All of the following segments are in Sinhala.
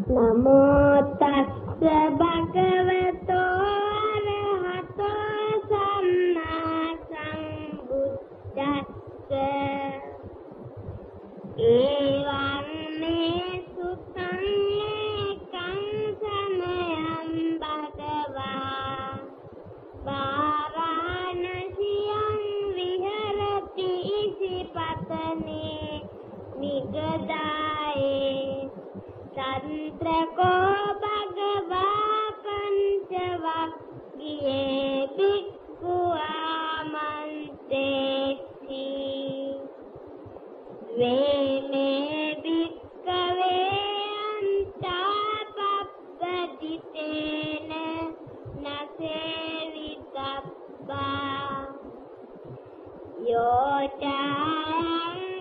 නමෝ තස්ස භගවත your time.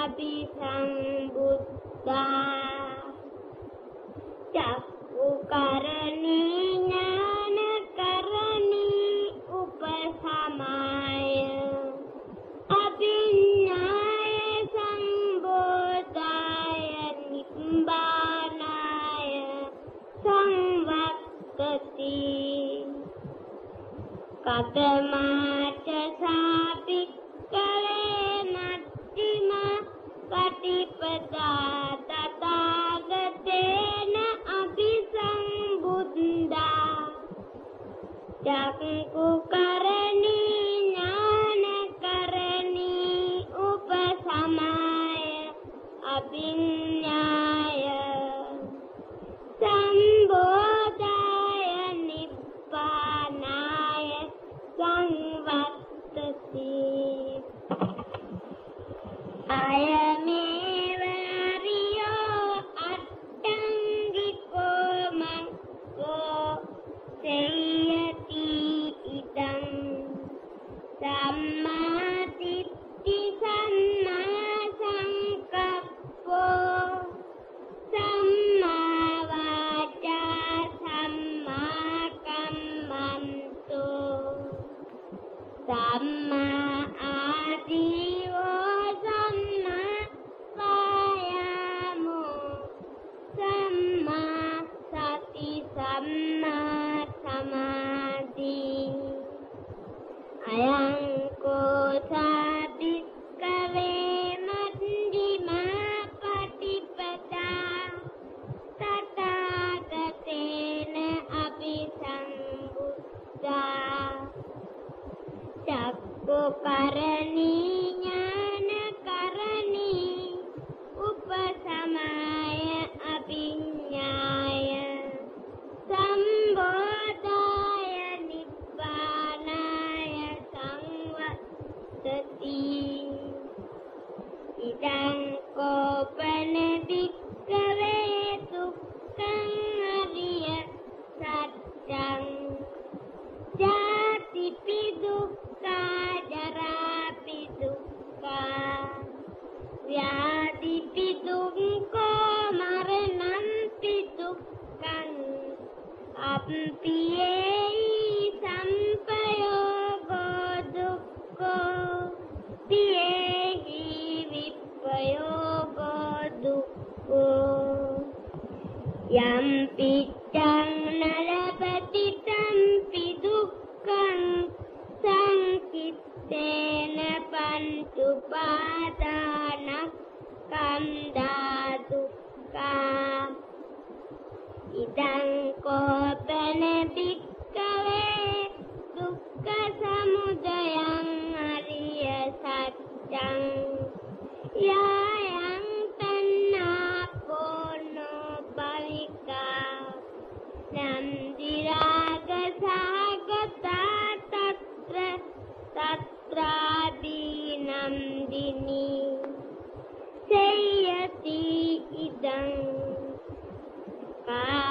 අපි සම්බුද්ධා චක්කු කරණී ඥාන කරණී උපසමාය අභිඥාය සම්බෝධාය නිබ්බානාය සංවත්තති කතමා பரணி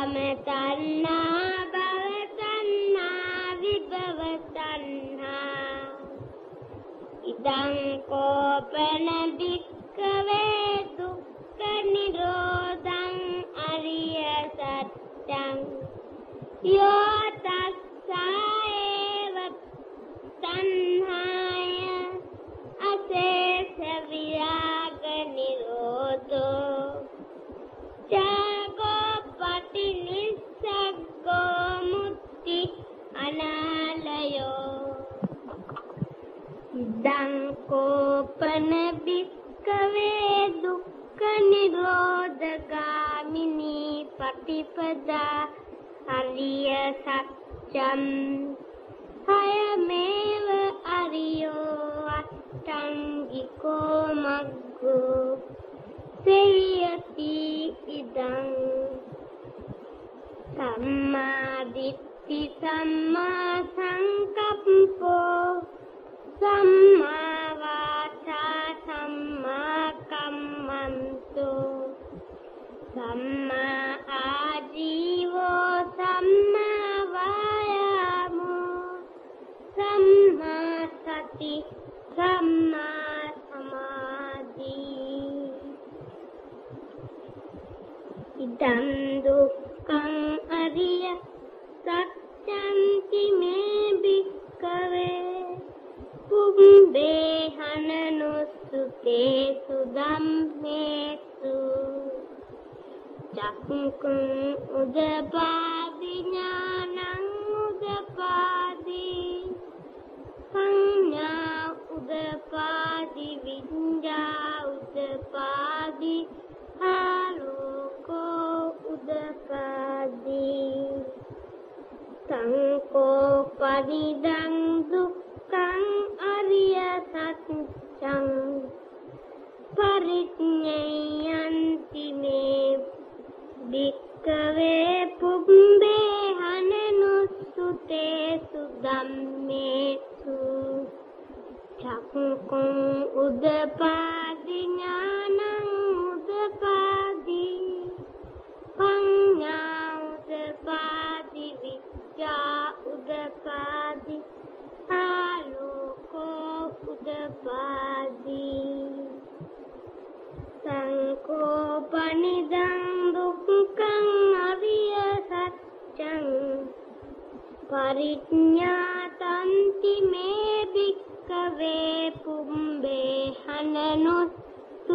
කාම තණ්හා භව තණ්හා විභව තණ්හා ඉදං කෝපන භික්ඛවේ දුක්ඛ නිරෝධං අරිය සත්‍යං යෝ නිරෝධගාමිනී පටිපදා අරිය සත්‍යම් හයමේව අරියෝ අට්ටංගිකෝ මග්ගෝ සේයති ඉදං සම්මා දිට්ඨි සම්මා සංකප්පෝ සම්මා සම්මා ආජීවෝ සම්මා වායාමෝ. සම්මා සති සම්මා සමාධි. ඉදං දුක්ඛං අරිය සත්‍යන්ති මේ භික්ඛවේ. පුම්බේ හනනුසුතේ සුදම්මේසු. Časníkom udebá dňa සංකෝපනිදං දුක්ඛං අරිය සත්‍යං. පරිඥාතන්ති මේ භික්ඛවේ පුම්බේ හනනුස්සුතේසු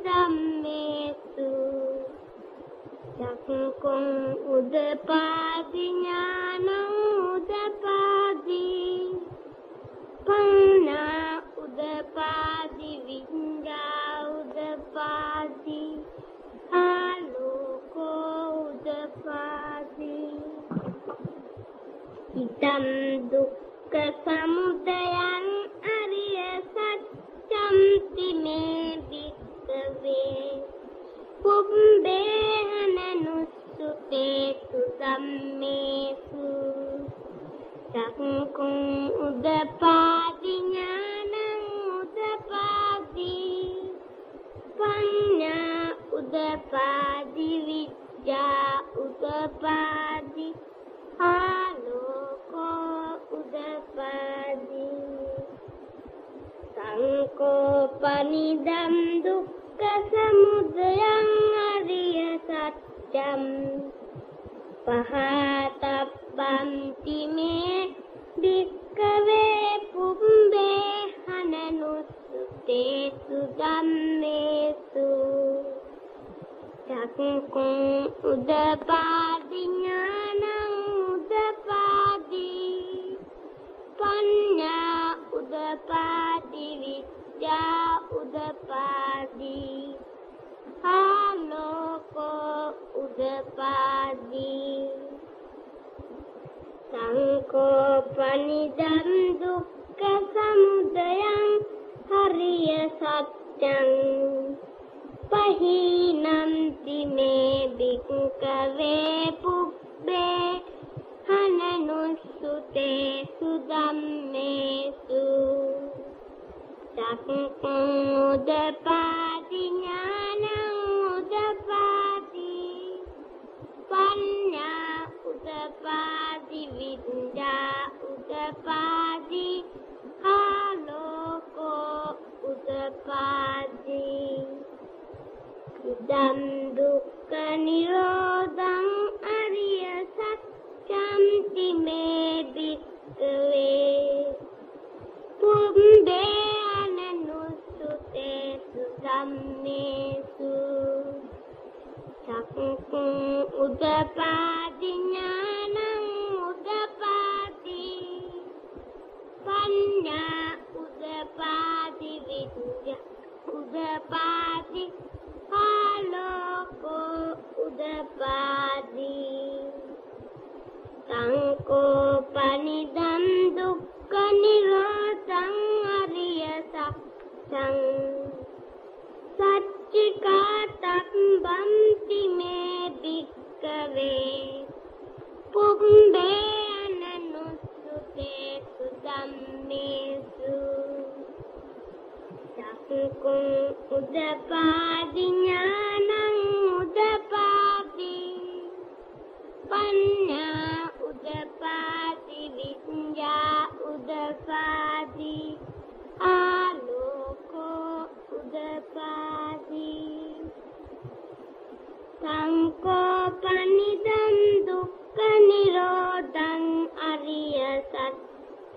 ධම්මේසු. චක්කුං උදපාදි ඥානං ඉදම් දුක්ඛ සමුදයං අරිය සත්‍යම් තිමේ වික්කවේ පුම්බේ හනනුස්සුතේ සුදම්මේසු. චක්කුං උදපාදි ඥානං උදපාදි. පඤ්ඤා උදපාදි විද්‍යා සංකෝපනිදම් දුක්ඛ සමුදයං අරිය සත්‍යම්. පහතබ්බන්ති මේ භික්කවේ පුම්බේ හනනුස්සුතේ සුදම්මේසු චක්කුං උදපාදි විද්‍යා උදපාදි ආලෝකෝ උදපාදි සංකෝපනිදම් දුක්ඛ සමුදයං හරිය සත්‍යං පහිනන්ති මේ භික්ඛවේ පුබ්බේ හනනුස්සුතේ සුදම්මේසු උදපාති ඥානං උදපාති පඤ්ඤා උදපාති විද්‍යා උදපාති ආලෝකෝ උදපාති ඉදම් දුක්ඛ නිරෝධං අරිය සත්‍යං තිමේ භික්ඛවේ පුම්බේ උදපාදි ඥානං උදපාදි පඤ්ඤා උදපාදි විද්‍යා උදපාදි ආලෝකෝ උදපාදි සංකෝපනිදම් දුක්ඛ නිරෝධං අරිය සත්‍යං සච්චිකාතම් බන්ති මේ භික්කවේ පුම්බේ අනනුසුතේ සුදම්මේසු චක්කුං උදපාදි ඥානං උදපාදි පඤ්ඤා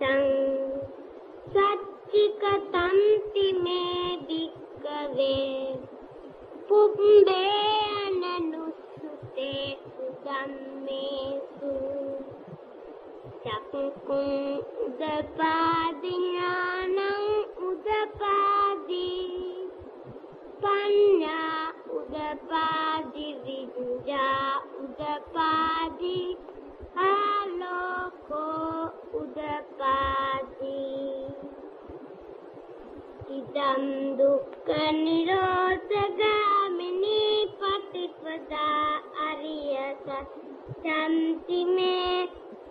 සත්‍යං සච්චිකතන්ති මේ භික්කවේ. පුම්බේ අනනුසුතේ සුදම්මේසු චක්කුං උදපාදි ඥානං උදපාදි. පඤ්ඤා උදපාදි විඤ්ඤා උදපාදි. ආලෝකෝ උදපාදි ඉදම් දුක්ඛ නිරෝධගාමිනී පටිපදා අරිය සත්‍යන්ති මේ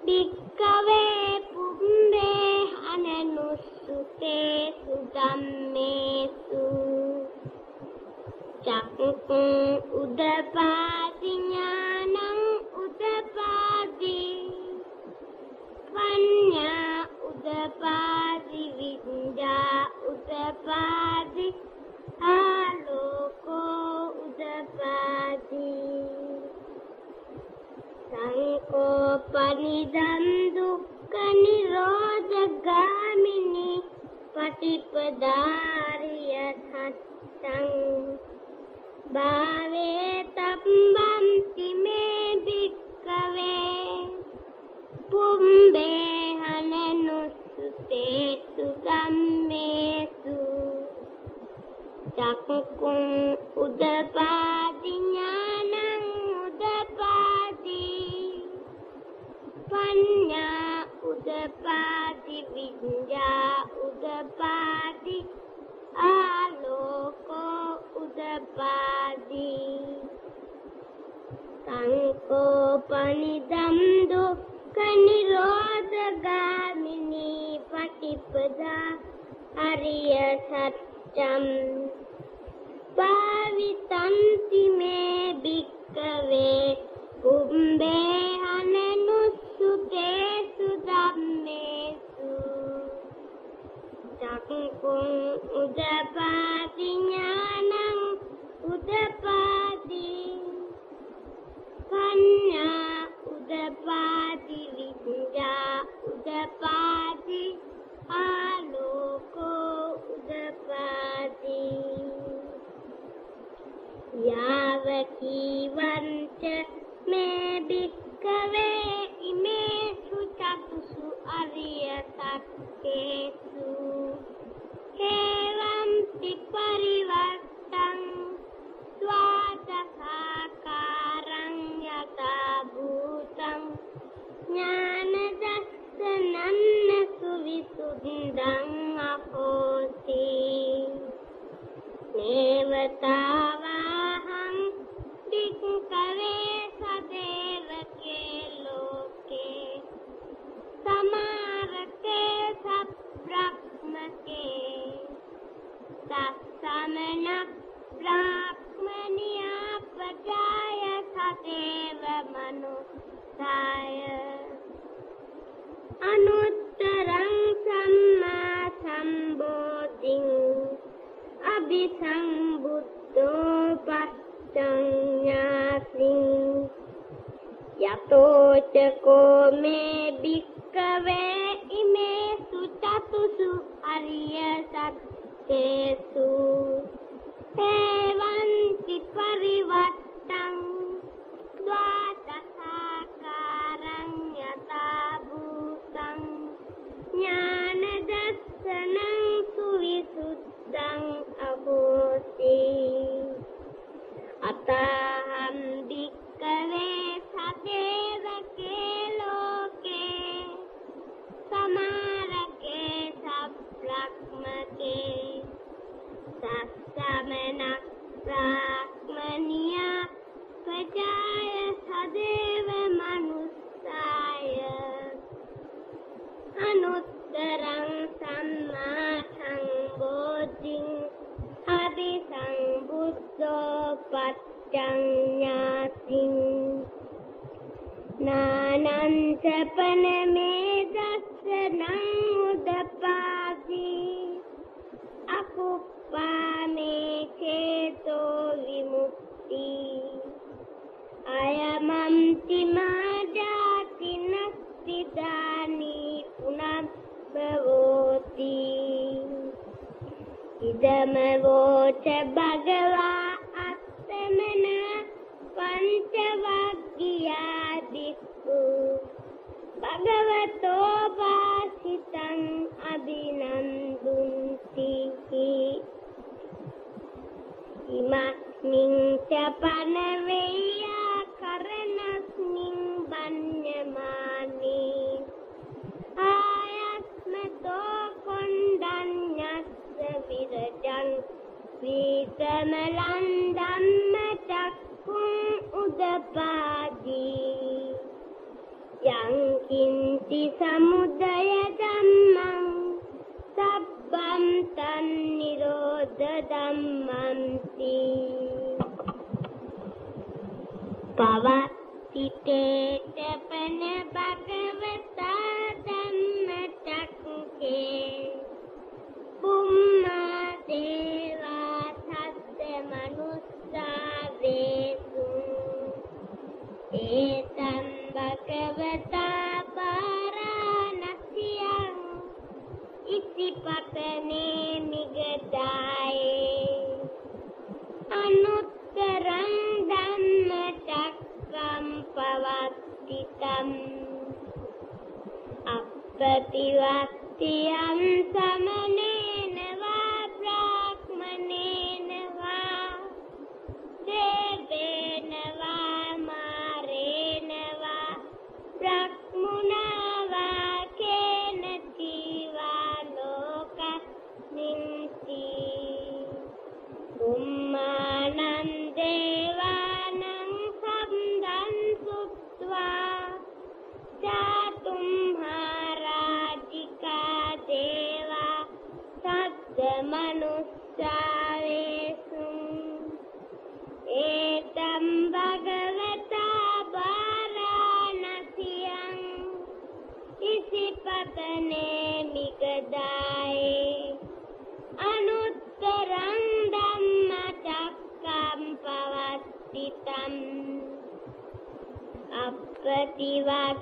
භික්ඛවේ පුම්බේ අනනුසුතේ සුදම්මේසු. චක්කුං උදපාදි ඥානං පඤ්ඤා උදපාදි විඤ්ඤා උදපාදි ආලෝකෝ උදපාදි සංකෝපනිදං දුක්ඛ නිරෝධගාමිනී පටිපදාරිය සත්තං භාවේ තම්බන්ති මේ භික්ඛවේ පුම්බේ හනනුසුතේසු ධම්මේසු චක්කුං උදපාදි ඥානං උදපාදි. පඤ්ඤා උදපාදි විඤ්ඤා උදපාදි. ආලෝකෝ උදපාදි. සංකෝපනිදම් දුක්ඛ නිරෝධගාමිනී. පටිපදා අරිය සත්‍යම්. භාවිතන්ති මේ භික්කවේ කුම්බේ අනනුසුතේසු ධම්මේසු චක්කුං උදපාදි ඥානං උදපාදි සමන බ්‍රාහ්මණියා පජාය සතේව මනුස්සාය අනුත්තරං සම්මා සම්බෝධිං අபிසම්බුද්ධෝ පත්තං ඥාසින් යතෝ චකෝ මේ භික්කවේ ඉමේ සුතතුසු අරිය සත්තේසු Bye. ඉදම වෝච භගවා අත්තමන පංචවග්ගියා දික්කු භගවතෝ වාසිතං අභිනන්දුන්ති ඉමස්මින් ච පනවෙය්‍ය ප්‍රීතමලන් ධම්ම චක්කුම් උදපාදී. යං කිංචි සමුදය ධම්මං සබ්බම් තන් නිරෝධ ධම්මන්ති. පවත්තිතේ තපන බා back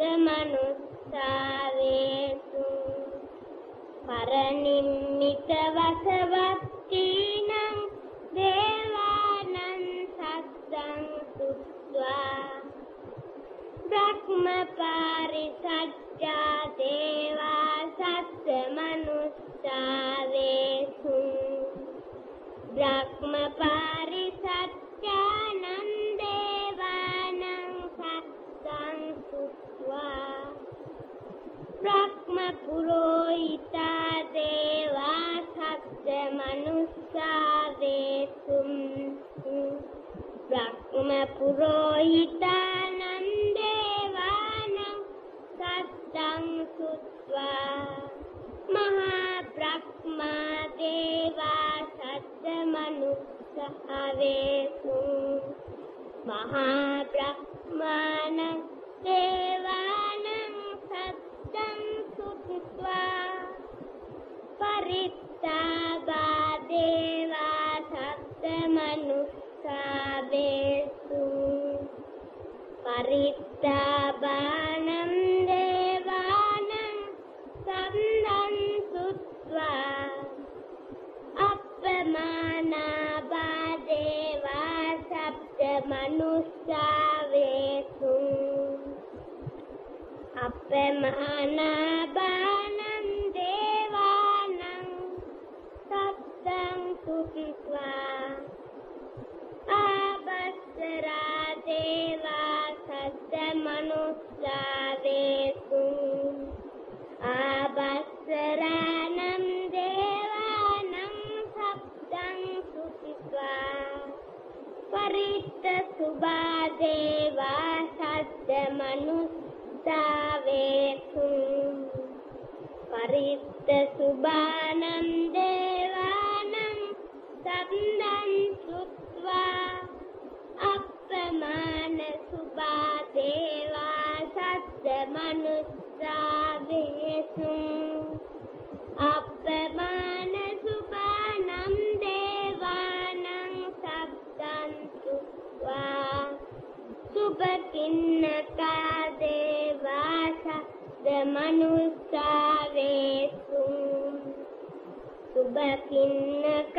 මනුස්සාවේසු පරනිම්මිත වසවත්තිනං දේවානං සද්දං සුත්වා බ්‍රහ්ම පාරිසජ්ජා දේවා සත්ත මනුස්සාවේසු බ්‍රහ්ම පාරිසජ්ජානං බ්‍රහ්ම පුරෝහිතා දේවා සත්ත මනුස්සාවේසු බ්‍රහ්ම පුරෝහිතානං දේවානං සත්තං සුත්වා මහා බ්‍රහ්මා දේවා සත්ත මනුස්සාවේසු මහා බ්‍රහ්මානං දේවානං පරිත්තාබානම් දේවානං සම්දන් සුත්වා. අප්පමානාබා දේවා සබ්ද මනුස්සාවේසු. අප්පමානාබානම් පරිත්ත සුභා දේවා සද්ද මනුස්සාවේසු පරිත්ත සුභානම් දේවානං සබ්දං සුත්වා. අප්‍රමාණ සුභා සද්ද මනුස්සාවේසු සුභකින්නකානම්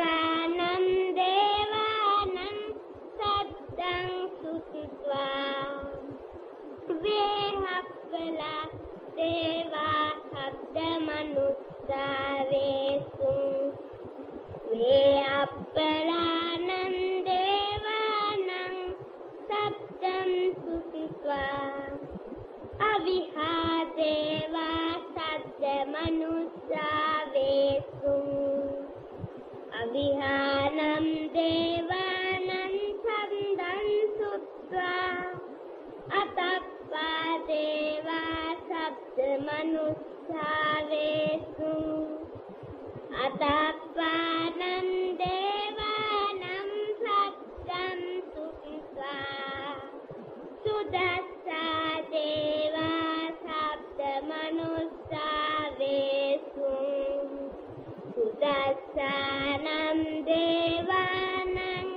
කානම් දේවානං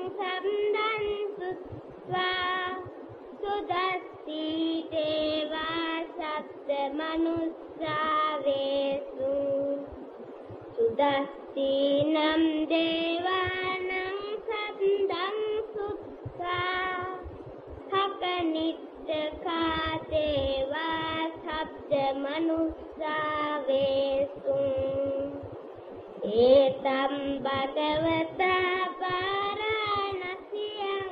සම්දන් සුත්වා සුදස්සී දේවා සත්ත මනුස්සාවේසු සුදස්සීනම් දේවානං සම්දන් සුත්වා හකනිත්තකා දේවා ඒතම් භගවතා පාරාණසියං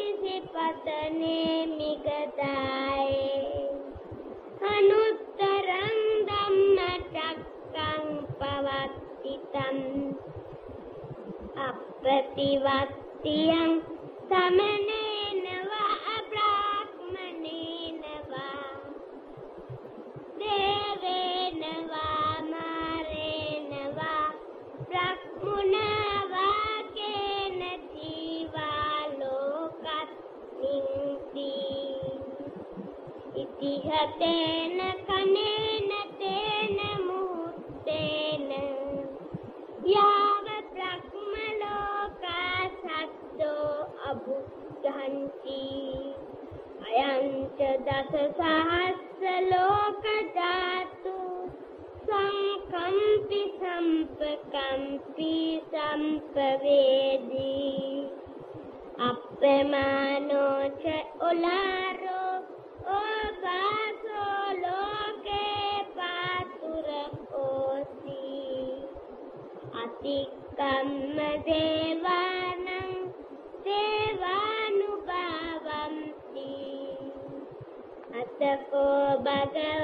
ඉසිපතනේ මිගදායේ අනුත්තරං ධම්මචක්කං පවත්තිතං අප්‍රතිවත්තියං සමනේන Then. कर्मदेवानं देवानुभावं अतपो भगव